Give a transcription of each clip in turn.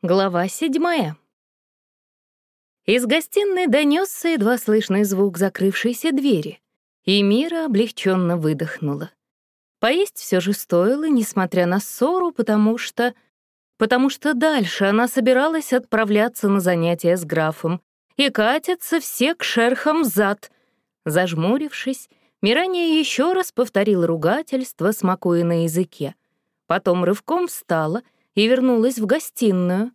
Глава седьмая. Из гостиной донесся едва слышный звук закрывшейся двери, и Мира облегченно выдохнула. Поесть все же стоило, несмотря на ссору, потому что... Потому что дальше она собиралась отправляться на занятия с графом, и катятся все к шерхам зад. Зажмурившись, Мирания еще раз повторила ругательство, смакуя на языке. Потом рывком встала — и вернулась в гостиную.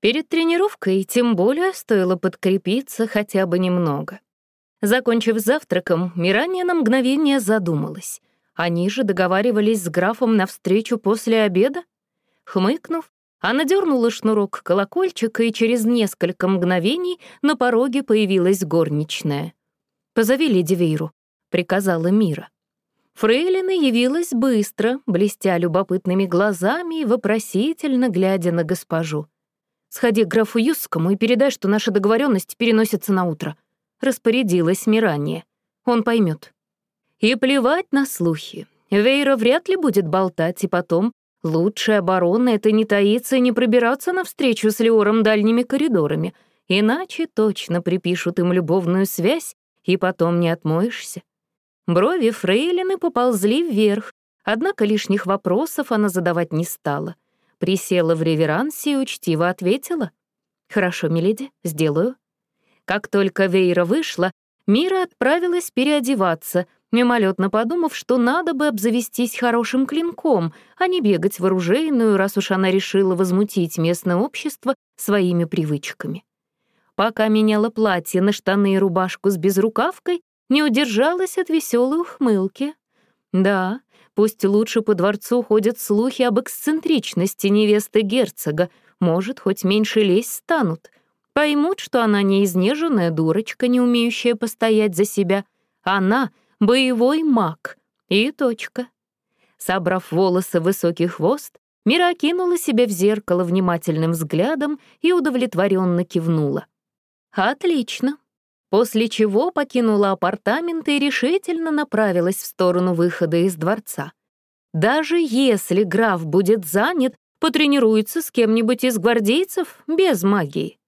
Перед тренировкой тем более стоило подкрепиться хотя бы немного. Закончив завтраком, Мирания на мгновение задумалась. Они же договаривались с графом на встречу после обеда? Хмыкнув, она дернула шнурок колокольчика, и через несколько мгновений на пороге появилась горничная. «Позови леди Вейру», — приказала Мира. Фрейлина явилась быстро, блестя любопытными глазами и вопросительно глядя на госпожу. «Сходи к графу Юсскому и передай, что наша договоренность переносится на утро», — распорядилась Мирания. «Он поймет. И плевать на слухи. Вейра вряд ли будет болтать, и потом лучшая оборона — это не таиться и не пробираться навстречу с Леором дальними коридорами, иначе точно припишут им любовную связь, и потом не отмоешься. Брови фрейлины поползли вверх, однако лишних вопросов она задавать не стала. Присела в реверансе и учтиво ответила. «Хорошо, миледи, сделаю». Как только Вейра вышла, Мира отправилась переодеваться, мимолетно подумав, что надо бы обзавестись хорошим клинком, а не бегать в оружейную, раз уж она решила возмутить местное общество своими привычками. Пока меняла платье на штаны и рубашку с безрукавкой, не удержалась от веселой ухмылки. Да, пусть лучше по дворцу ходят слухи об эксцентричности невесты герцога, может, хоть меньше лезть станут. Поймут, что она не изнеженная дурочка, не умеющая постоять за себя. Она — боевой маг. И точка. Собрав волосы в высокий хвост, Мира окинула себя в зеркало внимательным взглядом и удовлетворенно кивнула. «Отлично после чего покинула апартаменты и решительно направилась в сторону выхода из дворца. Даже если граф будет занят, потренируется с кем-нибудь из гвардейцев без магии.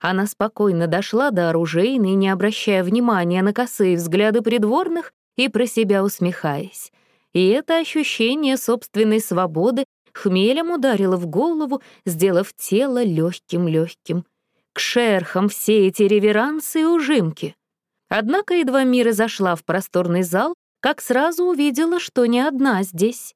Она спокойно дошла до оружейной, не обращая внимания на косые взгляды придворных и про себя усмехаясь. И это ощущение собственной свободы хмелем ударило в голову, сделав тело легким-легким к шерхам все эти реверансы и ужимки. Однако едва Мира зашла в просторный зал, как сразу увидела, что не одна здесь.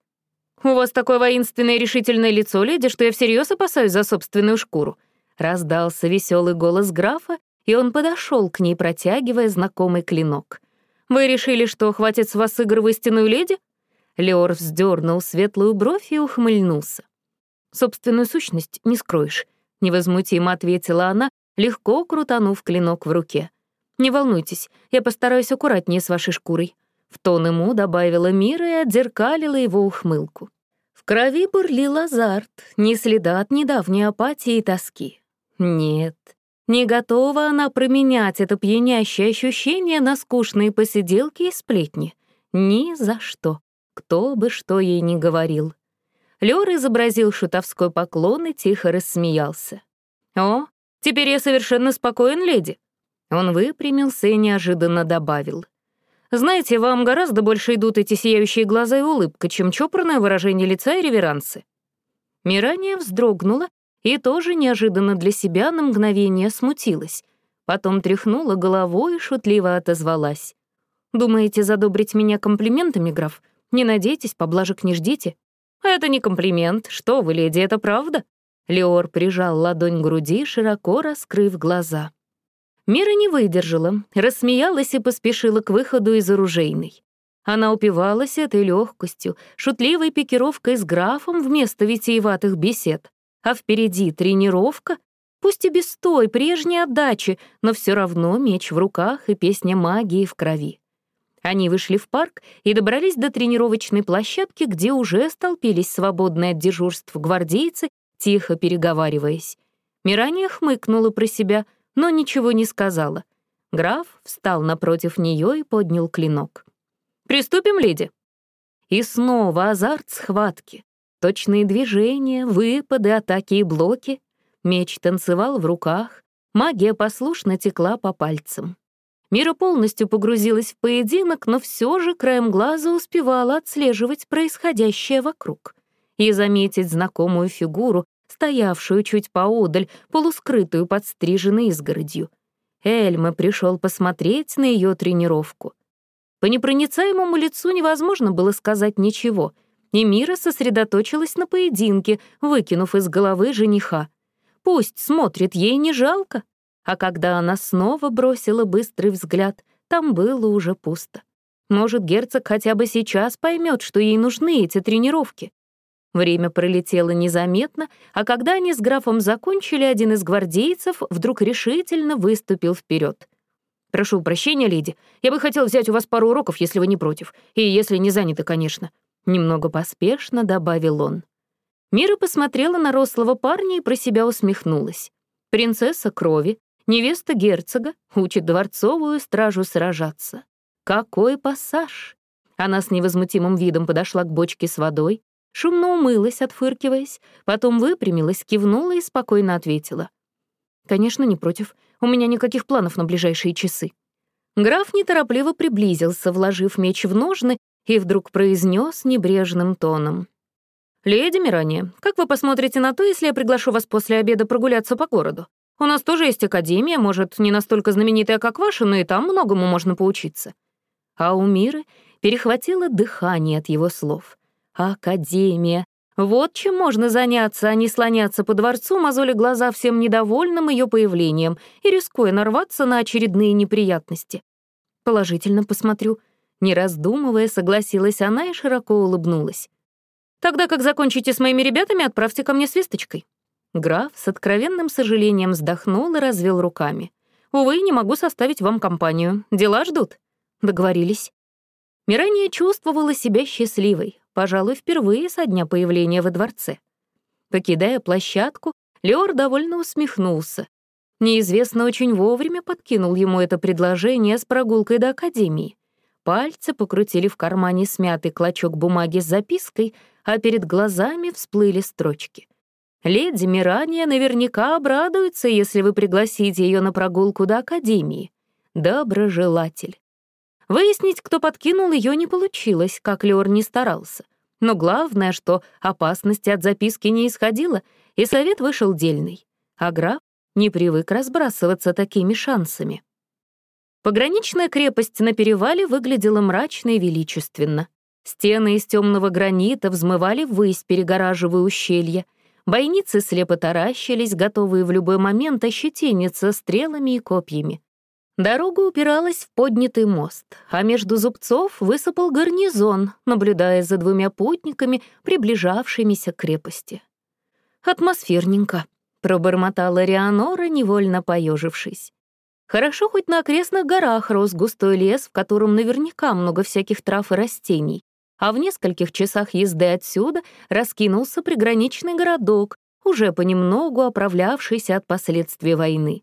«У вас такое воинственное и решительное лицо, леди, что я всерьез опасаюсь за собственную шкуру», раздался веселый голос графа, и он подошел к ней, протягивая знакомый клинок. «Вы решили, что хватит с вас игр в истинную леди?» Леор вздернул светлую бровь и ухмыльнулся. «Собственную сущность не скроешь. — невозмутимо ответила она, легко крутанув клинок в руке. «Не волнуйтесь, я постараюсь аккуратнее с вашей шкурой». В тон ему добавила Мира и отзеркалила его ухмылку. В крови бурлил азарт, не следа от недавней апатии и тоски. Нет, не готова она променять это пьянящее ощущение на скучные посиделки и сплетни. Ни за что, кто бы что ей ни говорил. Лёр изобразил шутовской поклон и тихо рассмеялся. «О, теперь я совершенно спокоен, леди». Он выпрямился и неожиданно добавил. «Знаете, вам гораздо больше идут эти сияющие глаза и улыбка, чем чопорное выражение лица и реверансы». Мирания вздрогнула и тоже неожиданно для себя на мгновение смутилась. Потом тряхнула головой и шутливо отозвалась. «Думаете задобрить меня комплиментами, граф? Не надейтесь, поблажек не ждите. «Это не комплимент. Что вы, леди, это правда?» Леор прижал ладонь к груди, широко раскрыв глаза. Мира не выдержала, рассмеялась и поспешила к выходу из оружейной. Она упивалась этой легкостью, шутливой пикировкой с графом вместо витиеватых бесед. А впереди тренировка, пусть и без той прежней отдачи, но все равно меч в руках и песня магии в крови. Они вышли в парк и добрались до тренировочной площадки, где уже столпились свободные от дежурств гвардейцы, тихо переговариваясь. Мирания хмыкнула про себя, но ничего не сказала. Граф встал напротив нее и поднял клинок. «Приступим, леди!» И снова азарт схватки. Точные движения, выпады, атаки и блоки. Меч танцевал в руках, магия послушно текла по пальцам. Мира полностью погрузилась в поединок, но все же краем глаза успевала отслеживать происходящее вокруг и заметить знакомую фигуру, стоявшую чуть поодаль, полускрытую под стриженной изгородью. Эльма пришел посмотреть на ее тренировку. По непроницаемому лицу невозможно было сказать ничего, и Мира сосредоточилась на поединке, выкинув из головы жениха. Пусть смотрит, ей не жалко. А когда она снова бросила быстрый взгляд, там было уже пусто. Может, герцог хотя бы сейчас поймет, что ей нужны эти тренировки. Время пролетело незаметно, а когда они с графом закончили, один из гвардейцев вдруг решительно выступил вперед. «Прошу прощения, леди, я бы хотел взять у вас пару уроков, если вы не против, и если не заняты, конечно», — немного поспешно добавил он. Мира посмотрела на рослого парня и про себя усмехнулась. Принцесса крови, невеста герцога, учит дворцовую стражу сражаться. Какой пассаж! Она с невозмутимым видом подошла к бочке с водой, шумно умылась, отфыркиваясь, потом выпрямилась, кивнула и спокойно ответила. «Конечно, не против. У меня никаких планов на ближайшие часы». Граф неторопливо приблизился, вложив меч в ножны, и вдруг произнес небрежным тоном. «Леди Мирания, как вы посмотрите на то, если я приглашу вас после обеда прогуляться по городу? У нас тоже есть академия, может, не настолько знаменитая, как ваша, но и там многому можно поучиться». А у Миры перехватило дыхание от его слов. Академия. Вот чем можно заняться, а не слоняться по дворцу, мозоли глаза всем недовольным ее появлением и рискуя нарваться на очередные неприятности. Положительно посмотрю. Не раздумывая, согласилась она и широко улыбнулась. «Тогда как закончите с моими ребятами, отправьте ко мне с весточкой». Граф с откровенным сожалением вздохнул и развел руками. «Увы, не могу составить вам компанию. Дела ждут». Договорились. Мирания чувствовала себя счастливой, пожалуй, впервые со дня появления во дворце. Покидая площадку, Леор довольно усмехнулся. Неизвестно очень вовремя подкинул ему это предложение с прогулкой до Академии. Пальцы покрутили в кармане смятый клочок бумаги с запиской, а перед глазами всплыли строчки. «Леди Мирания наверняка обрадуется, если вы пригласите ее на прогулку до Академии. Доброжелатель». Выяснить, кто подкинул ее, не получилось, как Леор не старался. Но главное, что опасности от записки не исходило, и совет вышел дельный. А граф не привык разбрасываться такими шансами. Пограничная крепость на перевале выглядела мрачно и величественно. Стены из темного гранита взмывали ввысь, перегораживая ущелье. Бойницы слепо таращились, готовые в любой момент ощетиниться стрелами и копьями. Дорога упиралась в поднятый мост, а между зубцов высыпал гарнизон, наблюдая за двумя путниками, приближавшимися к крепости. «Атмосферненько», — пробормотала Рианора, невольно поежившись. Хорошо, хоть на окрестных горах рос густой лес, в котором наверняка много всяких трав и растений, а в нескольких часах езды отсюда раскинулся приграничный городок, уже понемногу оправлявшийся от последствий войны.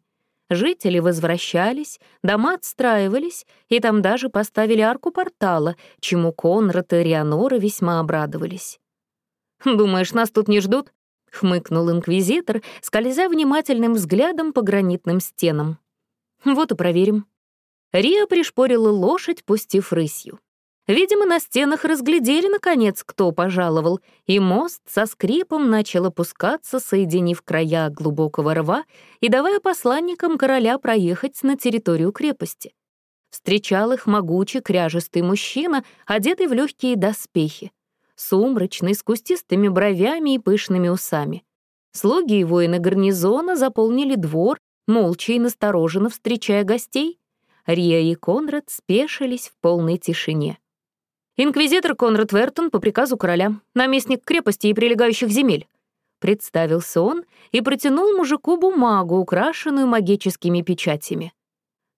Жители возвращались, дома отстраивались, и там даже поставили арку портала, чему Конрад и Рианора весьма обрадовались. «Думаешь, нас тут не ждут?» — хмыкнул инквизитор, скользя внимательным взглядом по гранитным стенам. «Вот и проверим». Риа пришпорила лошадь, пустив рысью. Видимо, на стенах разглядели, наконец, кто пожаловал, и мост со скрипом начал опускаться, соединив края глубокого рва и давая посланникам короля проехать на территорию крепости. Встречал их могучий кряжестый мужчина, одетый в легкие доспехи, сумрачный, с кустистыми бровями и пышными усами. Слуги и воины гарнизона заполнили двор, молча и настороженно встречая гостей. Рия и Конрад спешились в полной тишине. «Инквизитор Конрад Вертон по приказу короля, наместник крепости и прилегающих земель», представился он и протянул мужику бумагу, украшенную магическими печатями.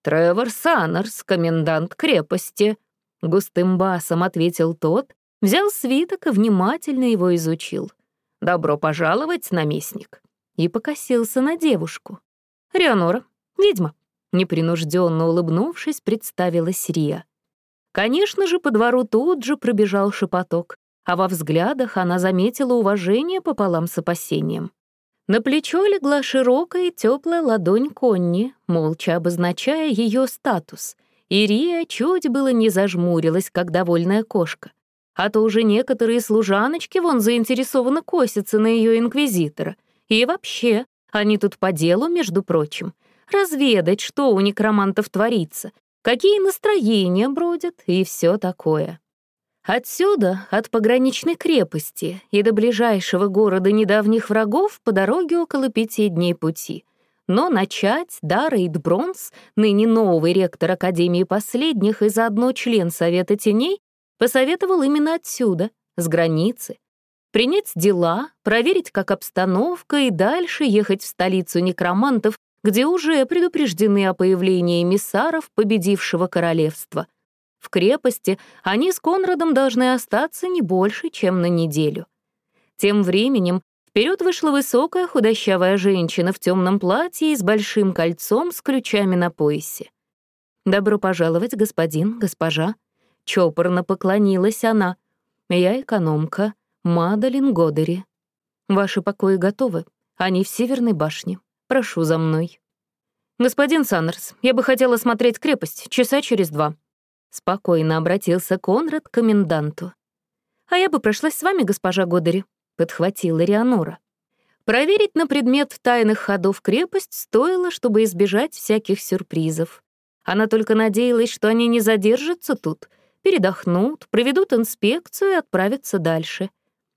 «Тревор Саннерс, комендант крепости», — густым басом ответил тот, взял свиток и внимательно его изучил. «Добро пожаловать, наместник», и покосился на девушку. «Рианора, ведьма», — непринужденно улыбнувшись, представилась Рия. Конечно же, по двору тут же пробежал шепоток, а во взглядах она заметила уважение пополам с опасением. На плечо легла широкая теплая ладонь Конни, молча обозначая ее статус. И Рия чуть было не зажмурилась, как довольная кошка. А то уже некоторые служаночки вон заинтересованно косятся на ее инквизитора. И вообще, они тут по делу, между прочим. Разведать, что у некромантов творится, какие настроения бродят и все такое. Отсюда, от пограничной крепости и до ближайшего города недавних врагов по дороге около пяти дней пути. Но начать Дара Идбронс, ныне новый ректор Академии последних и заодно член Совета Теней, посоветовал именно отсюда, с границы. Принять дела, проверить, как обстановка, и дальше ехать в столицу некромантов, где уже предупреждены о появлении эмиссаров победившего королевства — в крепости они с Конрадом должны остаться не больше, чем на неделю. Тем временем вперед вышла высокая худощавая женщина в темном платье и с большим кольцом с ключами на поясе. «Добро пожаловать, господин, госпожа». Чопорно поклонилась она. «Я экономка, Мадалин Годери. Ваши покои готовы, они в Северной башне. Прошу за мной». «Господин Саннерс, я бы хотела смотреть крепость часа через два», Спокойно обратился Конрад к коменданту. «А я бы прошлась с вами, госпожа Годери», — подхватила Рианора. Проверить на предмет тайных ходов крепость стоило, чтобы избежать всяких сюрпризов. Она только надеялась, что они не задержатся тут, передохнут, проведут инспекцию и отправятся дальше.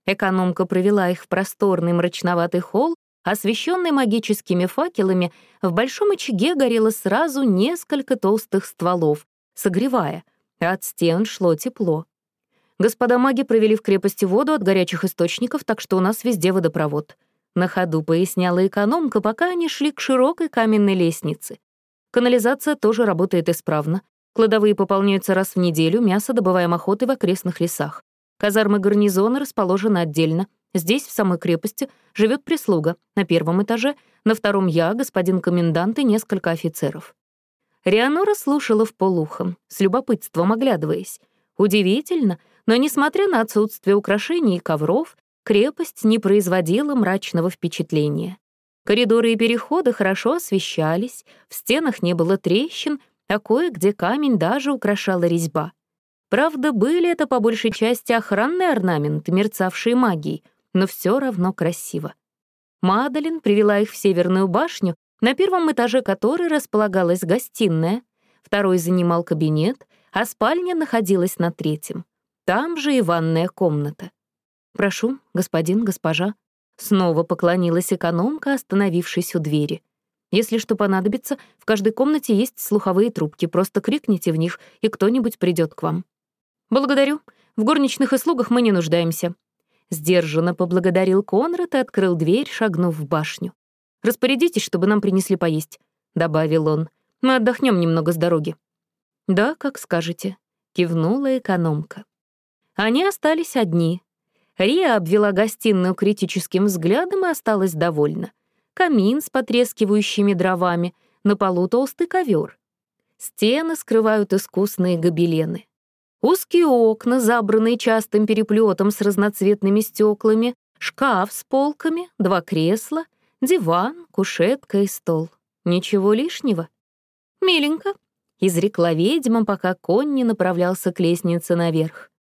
Экономка провела их в просторный мрачноватый холл, освещенный магическими факелами, в большом очаге горело сразу несколько толстых стволов, согревая, а от стен шло тепло. Господа маги провели в крепости воду от горячих источников, так что у нас везде водопровод. На ходу поясняла экономка, пока они шли к широкой каменной лестнице. Канализация тоже работает исправно. Кладовые пополняются раз в неделю, мясо добываем охотой в окрестных лесах. Казармы гарнизона расположены отдельно. Здесь, в самой крепости, живет прислуга. На первом этаже, на втором я, господин комендант и несколько офицеров. Рианора слушала в полухом, с любопытством оглядываясь. Удивительно, но, несмотря на отсутствие украшений и ковров, крепость не производила мрачного впечатления. Коридоры и переходы хорошо освещались, в стенах не было трещин, а кое-где камень даже украшала резьба. Правда, были это по большей части охранные орнаменты, мерцавшие магией, но все равно красиво. Мадалин привела их в Северную башню, на первом этаже которой располагалась гостиная, второй занимал кабинет, а спальня находилась на третьем. Там же и ванная комната. «Прошу, господин, госпожа». Снова поклонилась экономка, остановившись у двери. «Если что понадобится, в каждой комнате есть слуховые трубки, просто крикните в них, и кто-нибудь придет к вам». «Благодарю. В горничных и слугах мы не нуждаемся». Сдержанно поблагодарил Конрад и открыл дверь, шагнув в башню. Распорядитесь, чтобы нам принесли поесть», — добавил он. «Мы отдохнем немного с дороги». «Да, как скажете», — кивнула экономка. Они остались одни. Рия обвела гостиную критическим взглядом и осталась довольна. Камин с потрескивающими дровами, на полу толстый ковер. Стены скрывают искусные гобелены. Узкие окна, забранные частым переплетом с разноцветными стеклами, шкаф с полками, два кресла — Диван, кушетка и стол. Ничего лишнего. «Миленько», — изрекла ведьма, пока Конни направлялся к лестнице наверх.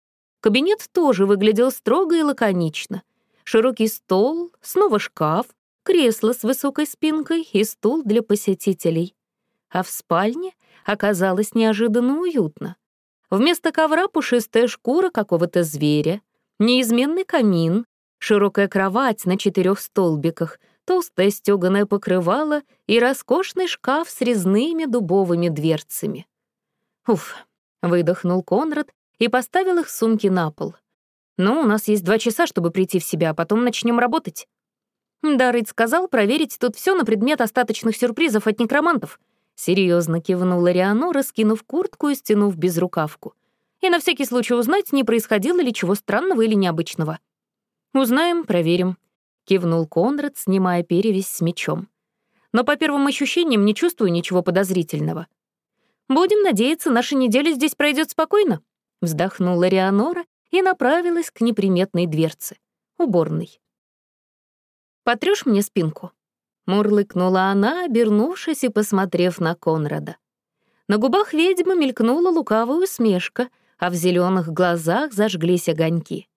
Кабинет тоже выглядел строго и лаконично. Широкий стол, снова шкаф, кресло с высокой спинкой и стул для посетителей. А в спальне оказалось неожиданно уютно. Вместо ковра пушистая шкура какого-то зверя, неизменный камин, широкая кровать на четырех столбиках, толстое стёганое покрывало и роскошный шкаф с резными дубовыми дверцами. «Уф», — выдохнул Конрад и поставил их сумки на пол. «Ну, у нас есть два часа, чтобы прийти в себя, а потом начнем работать». Дарыд сказал проверить тут все на предмет остаточных сюрпризов от некромантов. Серьезно кивнула Риано, раскинув куртку и стянув безрукавку. И на всякий случай узнать, не происходило ли чего странного или необычного. «Узнаем, проверим», кивнул Конрад, снимая перевязь с мечом. Но по первым ощущениям не чувствую ничего подозрительного. Будем надеяться, наша неделя здесь пройдет спокойно, вздохнула Рианора и направилась к неприметной дверце, уборной. Потрёшь мне спинку?» Мурлыкнула она, обернувшись и посмотрев на Конрада. На губах ведьмы мелькнула лукавая усмешка, а в зеленых глазах зажглись огоньки.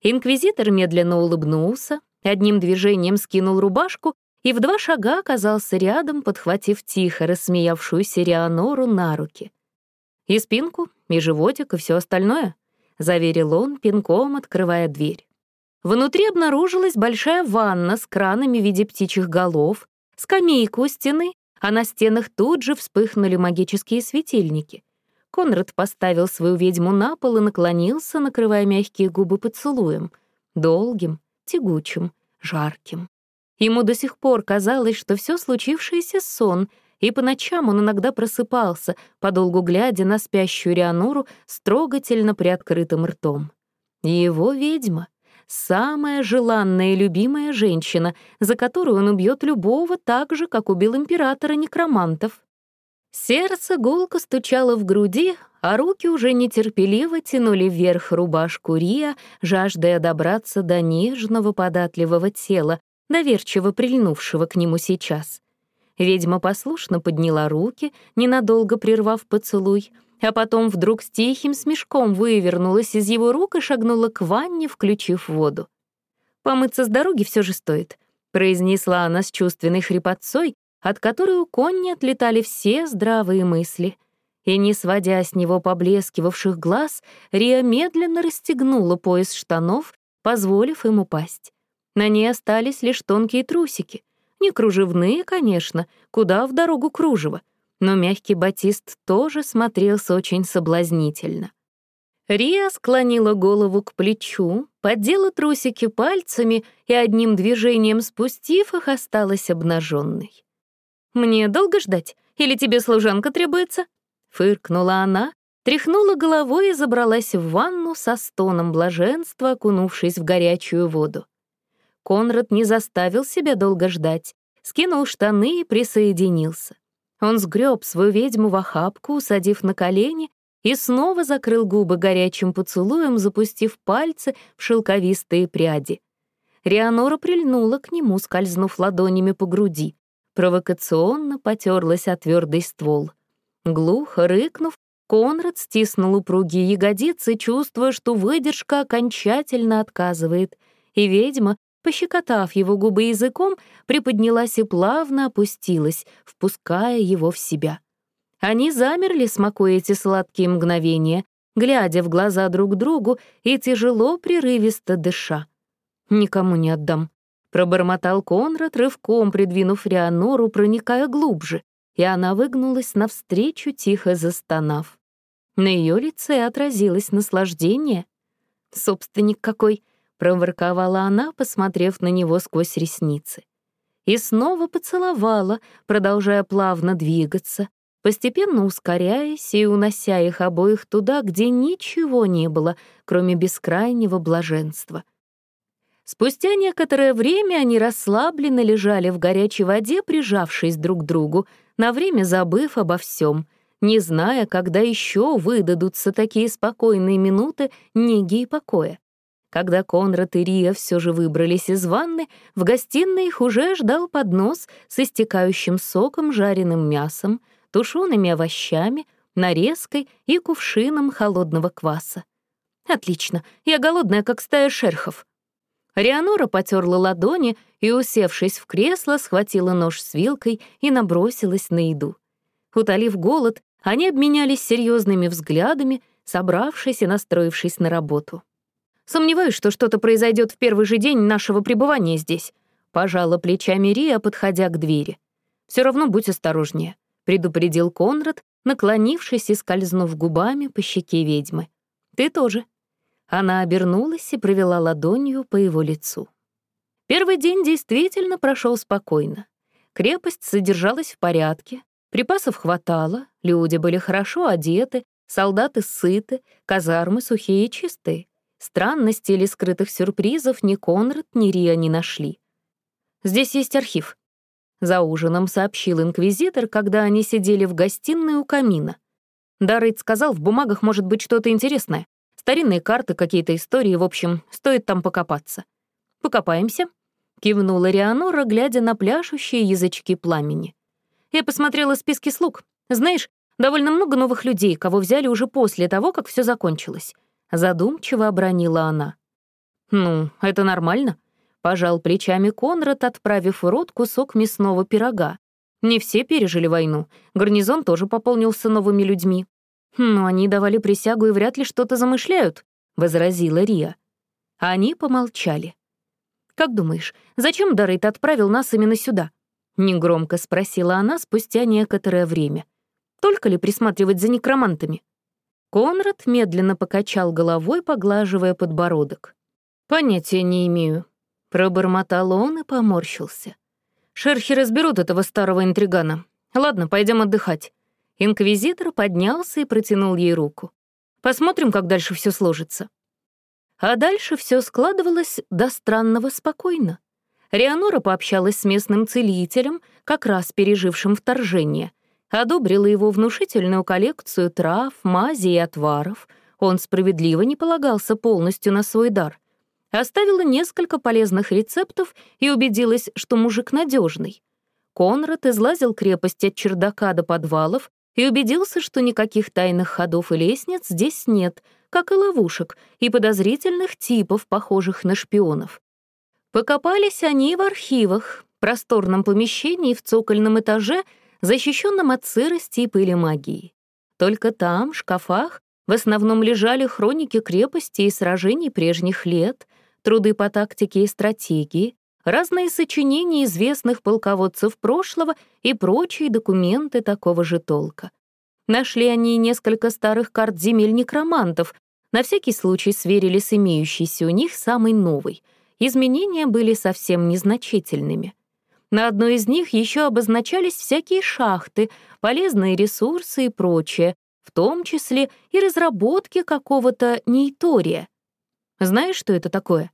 Инквизитор медленно улыбнулся, одним движением скинул рубашку и в два шага оказался рядом, подхватив тихо рассмеявшуюся Рианору на руки. «И спинку, и животик, и все остальное», — заверил он, пинком открывая дверь. Внутри обнаружилась большая ванна с кранами в виде птичьих голов, скамейка у стены, а на стенах тут же вспыхнули магические светильники. Конрад поставил свою ведьму на пол и наклонился, накрывая мягкие губы поцелуем, долгим, тягучим, жарким. Ему до сих пор казалось, что все случившееся — сон, и по ночам он иногда просыпался, подолгу глядя на спящую Рианору с трогательно приоткрытым ртом. его ведьма — самая желанная и любимая женщина, за которую он убьет любого так же, как убил императора некромантов. Сердце гулко стучало в груди, а руки уже нетерпеливо тянули вверх рубашку Рия, жаждая добраться до нежного податливого тела, доверчиво прильнувшего к нему сейчас. Ведьма послушно подняла руки, ненадолго прервав поцелуй, а потом вдруг с тихим смешком вывернулась из его рук и шагнула к ванне, включив воду. «Помыться с дороги все же стоит», — произнесла она с чувственной хрипотцой, от которой у Конни отлетали все здравые мысли. И, не сводя с него поблескивавших глаз, Риа медленно расстегнула пояс штанов, позволив им упасть. На ней остались лишь тонкие трусики. Не кружевные, конечно, куда в дорогу кружево, но мягкий батист тоже смотрелся очень соблазнительно. Рия склонила голову к плечу, поддела трусики пальцами и одним движением спустив их, осталась обнаженной. «Мне долго ждать? Или тебе служанка требуется?» Фыркнула она, тряхнула головой и забралась в ванну со стоном блаженства, окунувшись в горячую воду. Конрад не заставил себя долго ждать, скинул штаны и присоединился. Он сгреб свою ведьму в охапку, усадив на колени, и снова закрыл губы горячим поцелуем, запустив пальцы в шелковистые пряди. Рианора прильнула к нему, скользнув ладонями по груди. Провокационно потерлась о твердый ствол. Глухо рыкнув, Конрад стиснул упругие ягодицы, чувствуя, что выдержка окончательно отказывает, и ведьма пощекотав его губы языком, приподнялась и плавно опустилась, впуская его в себя. Они замерли, смакуя эти сладкие мгновения, глядя в глаза друг другу и тяжело, прерывисто дыша. «Никому не отдам», — пробормотал Конрад, рывком придвинув Рианору, проникая глубже, и она выгнулась навстречу, тихо застонав. На ее лице отразилось наслаждение. «Собственник какой!» — проворковала она, посмотрев на него сквозь ресницы. И снова поцеловала, продолжая плавно двигаться, постепенно ускоряясь и унося их обоих туда, где ничего не было, кроме бескрайнего блаженства. Спустя некоторое время они расслабленно лежали в горячей воде, прижавшись друг к другу, на время забыв обо всем, не зная, когда еще выдадутся такие спокойные минуты неги и покоя. Когда Конрад и Рия все же выбрались из ванны, в гостиной их уже ждал поднос с истекающим соком, жареным мясом, тушеными овощами, нарезкой и кувшином холодного кваса. «Отлично, я голодная, как стая шерхов». Рианора потерла ладони и, усевшись в кресло, схватила нож с вилкой и набросилась на еду. Утолив голод, они обменялись серьезными взглядами, собравшись и настроившись на работу. Сомневаюсь, что что-то произойдет в первый же день нашего пребывания здесь», — пожала плечами Рия, подходя к двери. Все равно будь осторожнее», — предупредил Конрад, наклонившись и скользнув губами по щеке ведьмы. «Ты тоже». Она обернулась и провела ладонью по его лицу. Первый день действительно прошел спокойно. Крепость содержалась в порядке, припасов хватало, люди были хорошо одеты, солдаты сыты, казармы сухие и чистые. Странностей или скрытых сюрпризов ни Конрад, ни Рия не нашли. «Здесь есть архив», — за ужином сообщил инквизитор, когда они сидели в гостиной у камина. Даррейд сказал, в бумагах может быть что-то интересное. Старинные карты, какие-то истории, в общем, стоит там покопаться. «Покопаемся», — кивнула Рианора, глядя на пляшущие язычки пламени. «Я посмотрела списки слуг. Знаешь, довольно много новых людей, кого взяли уже после того, как все закончилось». Задумчиво обронила она. «Ну, это нормально», — пожал плечами Конрад, отправив в рот кусок мясного пирога. «Не все пережили войну. Гарнизон тоже пополнился новыми людьми». «Но они давали присягу и вряд ли что-то замышляют», — возразила Рия. Они помолчали. «Как думаешь, зачем Даррейт отправил нас именно сюда?» — негромко спросила она спустя некоторое время. «Только ли присматривать за некромантами?» Конрад медленно покачал головой, поглаживая подбородок. «Понятия не имею». Пробормотал он и поморщился. «Шерхи разберут этого старого интригана. Ладно, пойдем отдыхать». Инквизитор поднялся и протянул ей руку. «Посмотрим, как дальше все сложится». А дальше все складывалось до странного спокойно. Рианора пообщалась с местным целителем, как раз пережившим вторжение, одобрила его внушительную коллекцию трав, мазей и отваров. Он справедливо не полагался полностью на свой дар — Оставила несколько полезных рецептов и убедилась, что мужик надежный. Конрад излазил крепость от чердака до подвалов и убедился, что никаких тайных ходов и лестниц здесь нет, как и ловушек, и подозрительных типов, похожих на шпионов. Покопались они в архивах, просторном помещении в цокольном этаже, защищенном от сырости и пыли магии. Только там, в шкафах, в основном лежали хроники крепости и сражений прежних лет, труды по тактике и стратегии, разные сочинения известных полководцев прошлого и прочие документы такого же толка. Нашли они несколько старых карт земель некромантов, на всякий случай сверили с имеющейся у них самой новой. Изменения были совсем незначительными. На одной из них еще обозначались всякие шахты, полезные ресурсы и прочее, в том числе и разработки какого-то нейтория. Знаешь, что это такое?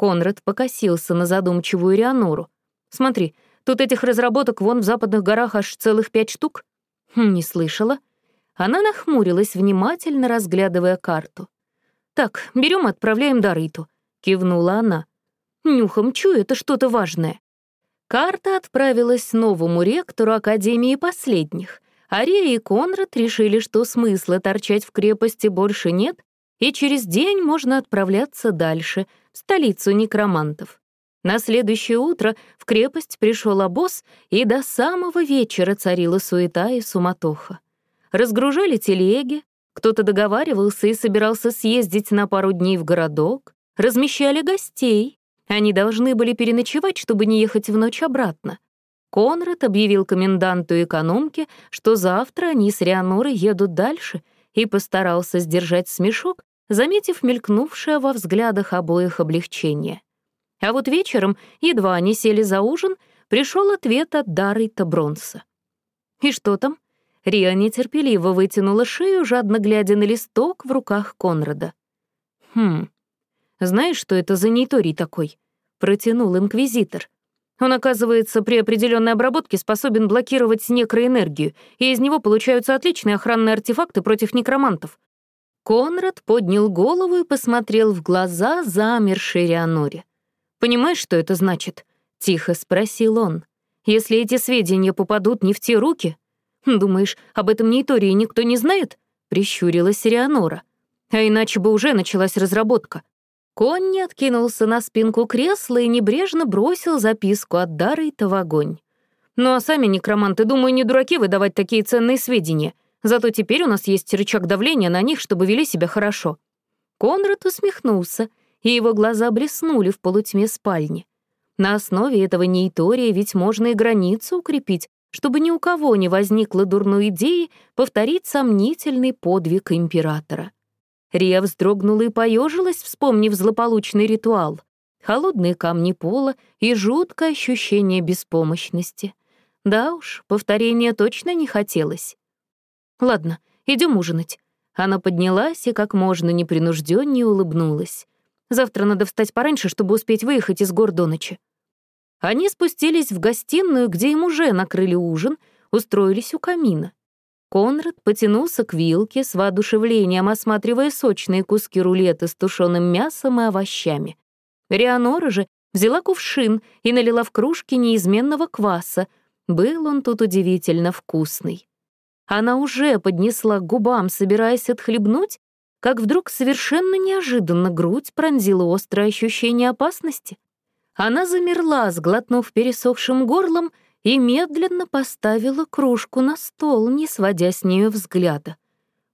Конрад покосился на задумчивую Рианору. «Смотри, тут этих разработок вон в западных горах аж целых пять штук». Хм, «Не слышала». Она нахмурилась, внимательно разглядывая карту. «Так, берем и отправляем Дариту», — кивнула она. «Нюхом чую, это что-то важное». Карта отправилась новому ректору Академии последних. Ария и Конрад решили, что смысла торчать в крепости больше нет, и через день можно отправляться дальше, в столицу некромантов. На следующее утро в крепость пришел обоз, и до самого вечера царила суета и суматоха. Разгружали телеги, кто-то договаривался и собирался съездить на пару дней в городок, размещали гостей. Они должны были переночевать, чтобы не ехать в ночь обратно. Конрад объявил коменданту экономки, что завтра они с Рианорой едут дальше, и постарался сдержать смешок, заметив мелькнувшее во взглядах обоих облегчение. А вот вечером, едва они сели за ужин, пришел ответ от Даррейта Бронса. «И что там?» Риа нетерпеливо вытянула шею, жадно глядя на листок в руках Конрада. «Хм, знаешь, что это за нейторий такой?» — протянул инквизитор. Он, оказывается, при определенной обработке способен блокировать некроэнергию, и из него получаются отличные охранные артефакты против некромантов. Конрад поднял голову и посмотрел в глаза замершей Рианоре. «Понимаешь, что это значит?» — тихо спросил он. «Если эти сведения попадут не в те руки...» «Думаешь, об этом Нейтории никто не знает?» — прищурилась Рианора. «А иначе бы уже началась разработка». Конни откинулся на спинку кресла и небрежно бросил записку от Дары-то в огонь. «Ну а сами некроманты, думаю, не дураки выдавать такие ценные сведения. Зато теперь у нас есть рычаг давления на них, чтобы вели себя хорошо». Конрад усмехнулся, и его глаза блеснули в полутьме спальни. На основе этого нейтория ведь можно и границу укрепить, чтобы ни у кого не возникло дурной идеи повторить сомнительный подвиг императора. Рия вздрогнула и поежилась, вспомнив злополучный ритуал. Холодные камни пола и жуткое ощущение беспомощности. Да уж, повторения точно не хотелось. «Ладно, идем ужинать». Она поднялась и как можно непринуждённее улыбнулась. «Завтра надо встать пораньше, чтобы успеть выехать из гор до ночи». Они спустились в гостиную, где им уже накрыли ужин, устроились у камина. Конрад потянулся к вилке с воодушевлением, осматривая сочные куски рулета с тушеным мясом и овощами. Рианора же Взяла кувшин и налила в кружки неизменного кваса. Был он тут удивительно вкусный. Она уже поднесла к губам, собираясь отхлебнуть, как вдруг совершенно неожиданно грудь пронзила острое ощущение опасности. Она замерла, сглотнув пересохшим горлом, и медленно поставила кружку на стол, не сводя с нее взгляда.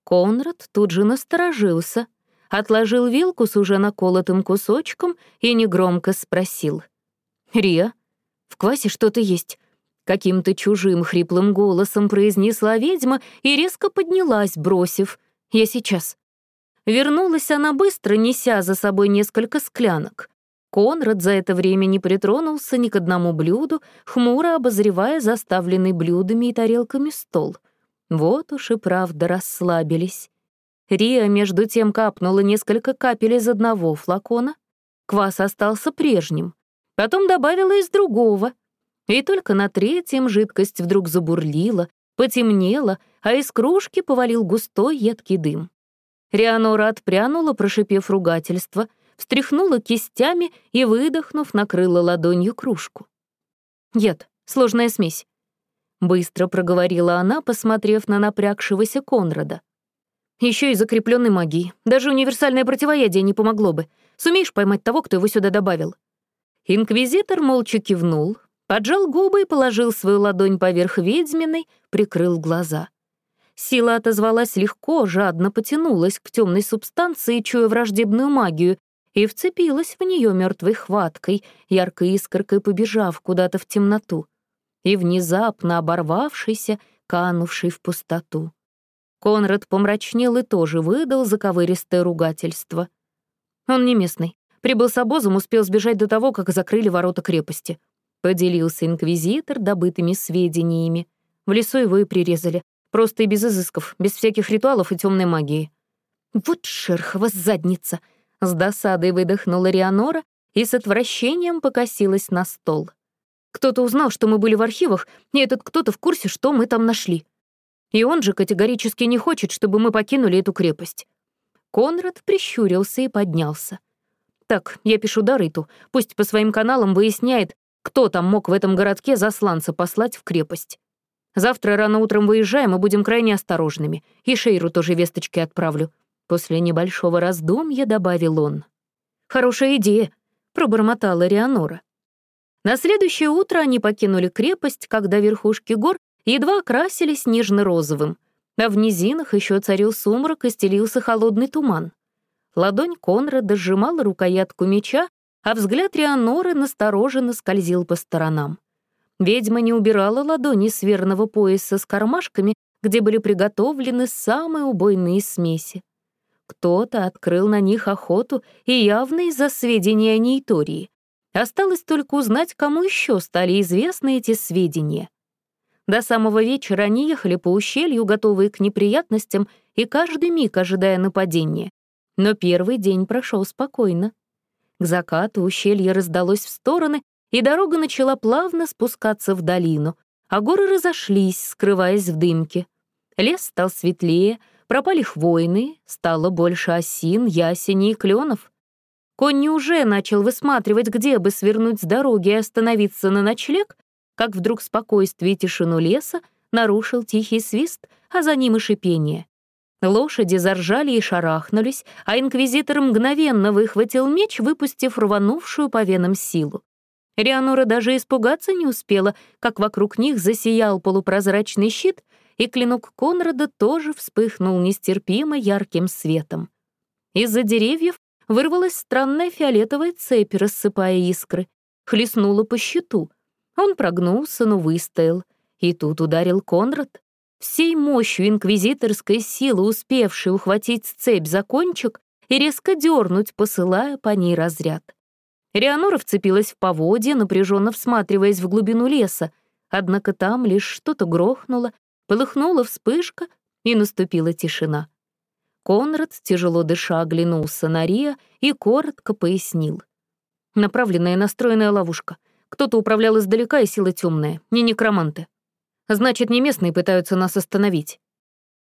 Конрад тут же насторожился, отложил вилку с уже наколотым кусочком и негромко спросил. «Рия, в квасе что-то есть?» Каким-то чужим хриплым голосом произнесла ведьма и резко поднялась, бросив «Я сейчас». Вернулась она быстро, неся за собой несколько склянок. Конрад за это время не притронулся ни к одному блюду, хмуро обозревая заставленный блюдами и тарелками стол. Вот уж и правда расслабились. Рия между тем капнула несколько капель из одного флакона. Квас остался прежним. Потом добавила из другого. И только на третьем жидкость вдруг забурлила, потемнела, а из кружки повалил густой едкий дым. Рианора отпрянула, прошипев ругательство, встряхнула кистями и, выдохнув, накрыла ладонью кружку. «Яд, сложная смесь», — быстро проговорила она, посмотрев на напрягшегося Конрада. Еще и закрепленной магии. Даже универсальное противоядие не помогло бы. Сумеешь поймать того, кто его сюда добавил?» Инквизитор молча кивнул, поджал губы и положил свою ладонь поверх ведьминой, прикрыл глаза. Сила отозвалась легко, жадно потянулась к темной субстанции, чуя враждебную магию, и вцепилась в нее мертвой хваткой, яркой искоркой побежав куда-то в темноту и внезапно оборвавшейся, канувшей в пустоту. Конрад помрачнел и тоже выдал заковыристое ругательство. Он не местный. Прибыл с обозом, успел сбежать до того, как закрыли ворота крепости. Поделился инквизитор добытыми сведениями. В лесу его и прирезали. Просто и без изысков, без всяких ритуалов и темной магии. «Вот шерхова задница!» — с досадой выдохнула Рианора и с отвращением покосилась на стол. «Кто-то узнал, что мы были в архивах, и этот кто-то в курсе, что мы там нашли. И он же категорически не хочет, чтобы мы покинули эту крепость. Конрад прищурился и поднялся. «Так, я пишу Дарыту, пусть по своим каналам выясняет, кто там мог в этом городке засланца послать в крепость. Завтра рано утром выезжаем и будем крайне осторожными. И Шейру тоже весточки отправлю». После небольшого раздумья добавил он. «Хорошая идея», — пробормотала Рианора. На следующее утро они покинули крепость, когда верхушки гор едва окрасились нежно-розовым, а в низинах еще царил сумрак и стелился холодный туман. Ладонь Конрада сжимала рукоятку меча, а взгляд Рианоры настороженно скользил по сторонам. Ведьма не убирала ладони с верного пояса с кармашками, где были приготовлены самые убойные смеси. Кто-то открыл на них охоту и явно из-за сведений о Нейтории. Осталось только узнать, кому еще стали известны эти сведения. До самого вечера они ехали по ущелью, готовые к неприятностям, и каждый миг ожидая нападения. Но первый день прошел спокойно. К закату ущелье раздалось в стороны, и дорога начала плавно спускаться в долину, а горы разошлись, скрываясь в дымке. Лес стал светлее, пропали хвойные, стало больше осин, ясеней и кленов. Конни уже начал высматривать, где бы свернуть с дороги и остановиться на ночлег, как вдруг спокойствие и тишину леса нарушил тихий свист, а за ним и шипение. Лошади заржали и шарахнулись, а инквизитор мгновенно выхватил меч, выпустив рванувшую по венам силу. Рианора даже испугаться не успела, как вокруг них засиял полупрозрачный щит, и клинок Конрада тоже вспыхнул нестерпимо ярким светом. Из-за деревьев вырвалась странная фиолетовая цепь, рассыпая искры, хлестнула по щиту, он прогнулся, но выстоял. И тут ударил Конрад. Всей мощью инквизиторской силы, успевшей ухватить цепь за кончик и резко дернуть, посылая по ней разряд. Рианора вцепилась в поводья, напряженно всматриваясь в глубину леса, однако там лишь что-то грохнуло, полыхнула вспышка, и наступила тишина. Конрад, тяжело дыша, оглянулся на Рия и коротко пояснил. Направленная настроенная ловушка. Кто-то управлял издалека, и сила темная, не некроманты. Значит, не местные пытаются нас остановить.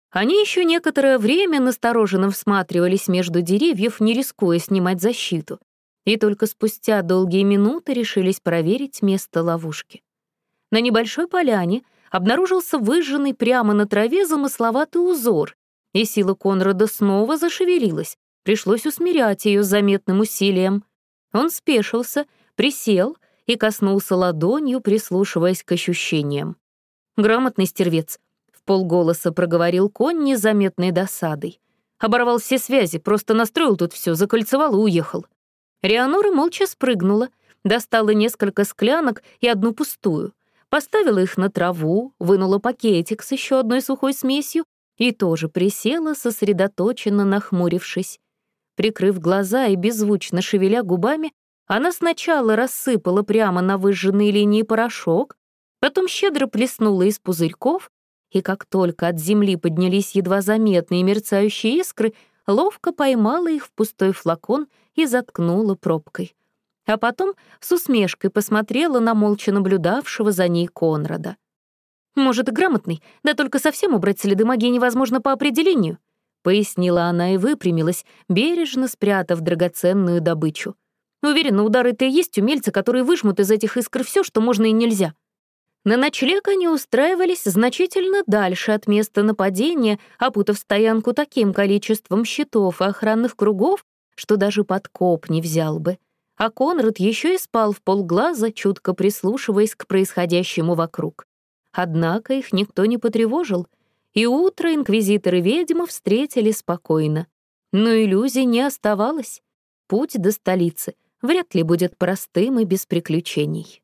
Они еще некоторое время настороженно всматривались между деревьев, не рискуя снимать защиту. и только спустя долгие минуты решились проверить место ловушки. На небольшой поляне обнаружился выжженный прямо на траве замысловатый узор, и сила Конрада снова зашевелилась, пришлось усмирять ее заметным усилием. Он спешился, присел и коснулся ладонью, прислушиваясь к ощущениям. «Грамотный стервец», — в полголоса проговорил конь незаметной досадой. Оборвал все связи, просто настроил тут все, закольцевал и уехал. Рианора молча спрыгнула, достала несколько склянок и одну пустую, поставила их на траву, вынула пакетик с еще одной сухой смесью и тоже присела, сосредоточенно нахмурившись. Прикрыв глаза и беззвучно шевеля губами, она сначала рассыпала прямо на выжженные линии порошок, потом щедро плеснула из пузырьков, и как только от земли поднялись едва заметные мерцающие искры, ловко поймала их в пустой флакон — и заткнула пробкой. А потом с усмешкой посмотрела на молча наблюдавшего за ней Конрада. «Может, и грамотный, да только совсем убрать следы магии невозможно по определению», пояснила она и выпрямилась, бережно спрятав драгоценную добычу. Уверена, удары-то и есть умельцы, которые выжмут из этих искр все, что можно и нельзя. На ночлег они устраивались значительно дальше от места нападения, опутав стоянку таким количеством щитов и охранных кругов, что даже подкоп не взял бы. А Конрад еще и спал в полглаза, чутко прислушиваясь к происходящему вокруг. Однако их никто не потревожил, и утро инквизиторы ведьмы встретили спокойно. Но иллюзий не оставалось. Путь до столицы вряд ли будет простым и без приключений.